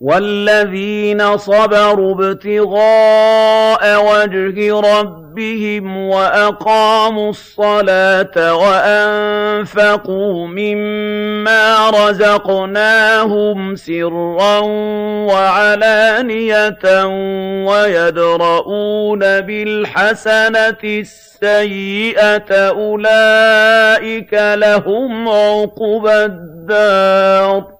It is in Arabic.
وَالَّذِينَ صَبَرُوا ابْتِغَاءَ وَجْهِ رَبِّهِمْ وَأَقَامُوا الصَّلَاةَ وَأَنفَقُوا مِمَّا رَزَقْنَاهُمْ سِرًّا وَعَلَانِيَةً وَيَدْرَءُونَ بِالْحَسَنَةِ السَّيِّئَةَ أُولَٰئِكَ لَهُمْ عُقْبَى الدَّارِ